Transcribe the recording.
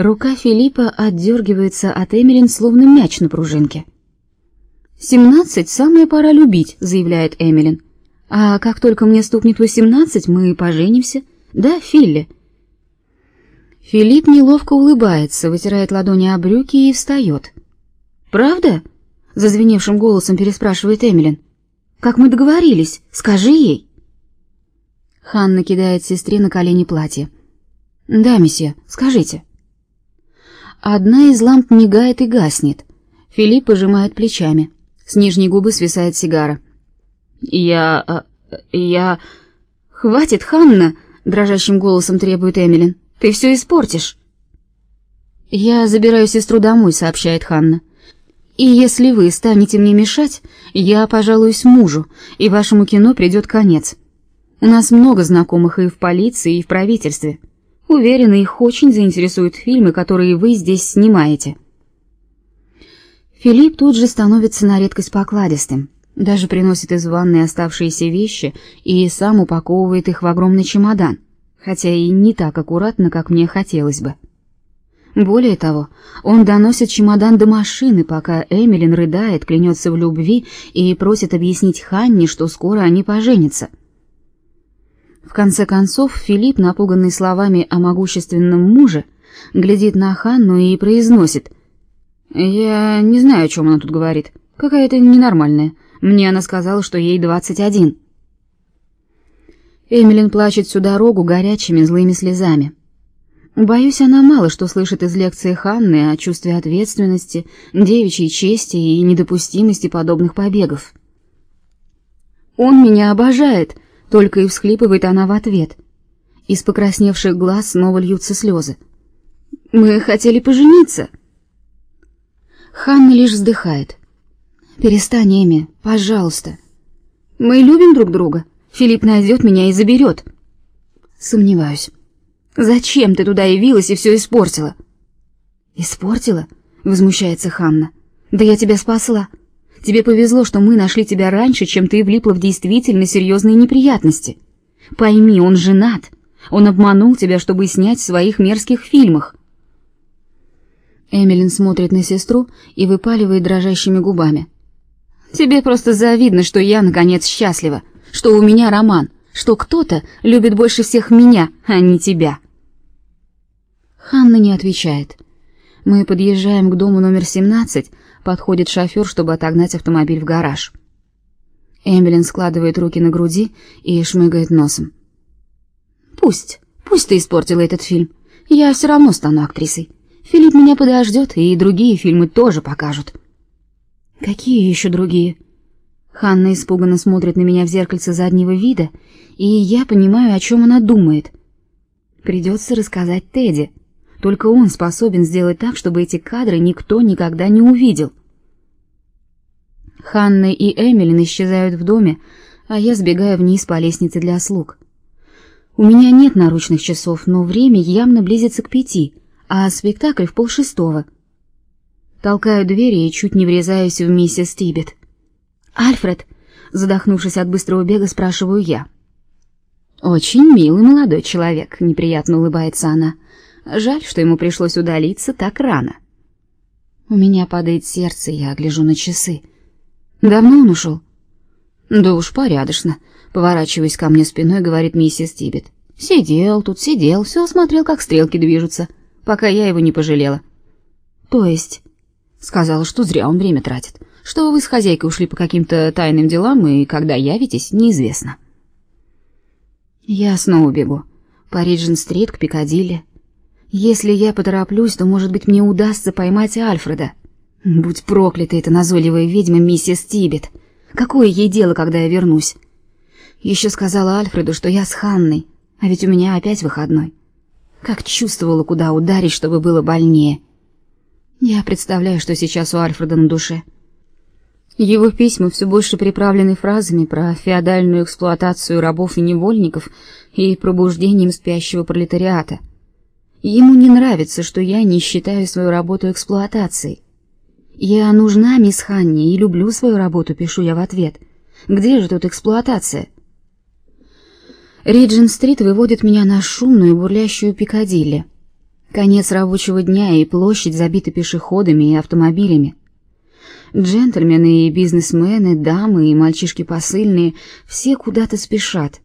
Рука Филиппа отдергивается от Эмилин, словно мяч на пружинке. «Семнадцать — самая пора любить», — заявляет Эмилин. «А как только мне стукнет восемнадцать, мы поженимся. Да, Филли?» Филипп неловко улыбается, вытирает ладони о брюки и встает. «Правда?» — зазвеневшим голосом переспрашивает Эмилин. «Как мы договорились? Скажи ей!» Ханна кидает сестре на колени платье. «Да, месье, скажите». Одна из ламп мигает и гаснет. Филипп пожимает плечами. С нижней губы свисает сигара. «Я... А, я...» «Хватит, Ханна!» — дрожащим голосом требует Эмилин. «Ты все испортишь!» «Я забираю сестру домой», — сообщает Ханна. «И если вы станете мне мешать, я пожалуюсь мужу, и вашему кино придет конец. У нас много знакомых и в полиции, и в правительстве. Уверена, их очень заинтересуют фильмы, которые вы здесь снимаете». Филипп тут же становится на редкость покладистым, даже приносит из ванной оставшиеся вещи и сам упаковывает их в огромный чемодан, хотя и не так аккуратно, как мне хотелось бы. Более того, он доносит чемодан до машины, пока Эмилин рыдает, клянется в любви и просит объяснить Ханне, что скоро они поженятся. В конце концов, Филипп, напуганный словами о могущественном муже, глядит на Ханну и произносит: "Я не знаю, о чем она тут говорит. Какая-то ненормальная. Мне она сказала, что ей двадцать один». Эмилин плачет всю дорогу горячими злыми слезами. Боюсь, она мало что слышит из лекции Ханны о чувстве ответственности, девичьей чести и недопустимости подобных побегов. Он меня обожает, только и всхлипывает она в ответ. Из покрасневших глаз снова льются слезы. Мы хотели пожениться. Ханна лишь вздыхает. Перестань, Эми, пожалуйста. Мы любим друг друга. Филипп найдет меня и заберет. Сомневаюсь. Зачем ты туда явилась и все испортила? Испортила? Возмущается Ханна. Да я тебя спасла. Тебе повезло, что мы нашли тебя раньше, чем ты влипла в действительно серьезные неприятности. Пойми, он женат. Он обманул тебя, чтобы снять в своих мерзких фильмах. Эмилин смотрит на сестру и выпаливает дрожащими губами. Тебе просто завидно, что я наконец счастлива, что у меня роман, что кто-то любит больше всех меня, а не тебя. Ханна не отвечает. Мы подъезжаем к дому номер 17, подходит шофер, чтобы отогнать автомобиль в гараж. Эмилин складывает руки на груди и шмыгает носом. Пусть, пусть ты испортила этот фильм. Я все равно стану актрисой. Филипп меня подождет, и другие фильмы тоже покажут. Какие еще другие? Ханна испуганно смотрит на меня в зеркальце заднего вида, и я понимаю, о чем она думает. Придется рассказать Тедди. Только он способен сделать так, чтобы эти кадры никто никогда не увидел. Ханна и Эмилин исчезают в доме, а я сбегаю вниз по лестнице для слуг. У меня нет наручных часов, но время явно близится к пяти, а спектакль в полшестого. Толкаю двери и чуть не врезаюсь в миссис Тибет. «Альфред!» — задохнувшись от быстрого бега, спрашиваю я. «Очень милый молодой человек», — неприятно улыбается она. Жаль, что ему пришлось удалиться так рано. У меня падает сердце, я гляжу на часы. Давно он ушел? Да уж порядочно. Поворачиваясь ко мне спиной, говорит миссис Тибет. Сидел тут, сидел, все смотрел, как стрелки движутся, пока я его не пожалела. То есть, сказала, что зря он время тратит, что вы с хозяйкой ушли по каким-то тайным делам, и когда явитесь, неизвестно. Я снова бегу по Риджин-стрит к Пикадилли. Если я потороплюсь, то, может быть, мне удастся поймать Альфреда. Будь проклята эта назойливая ведьма миссис Тибет. Какое ей дело, когда я вернусь? Еще сказала Альфреду, что я с Ханной, а ведь у меня опять выходной. Как чувствовала, куда ударить, чтобы было больнее. Я представляю, что сейчас у Альфреда на душе. Его письма все больше приправлены фразами про феодальную эксплуатацию рабов и невольников и пробуждением спящего пролетариата — Ему не нравится, что я не считаю свою работу эксплуатацией. Я нужна мисс Ханни и люблю свою работу, пишу я в ответ. Где же тут эксплуатация? Риджин-стрит выводит меня на шумную бурлящую Пикадилли. Конец рабочего дня, и площадь забита пешеходами и автомобилями. Джентльмены и бизнесмены, дамы и мальчишки посыльные все куда-то спешат.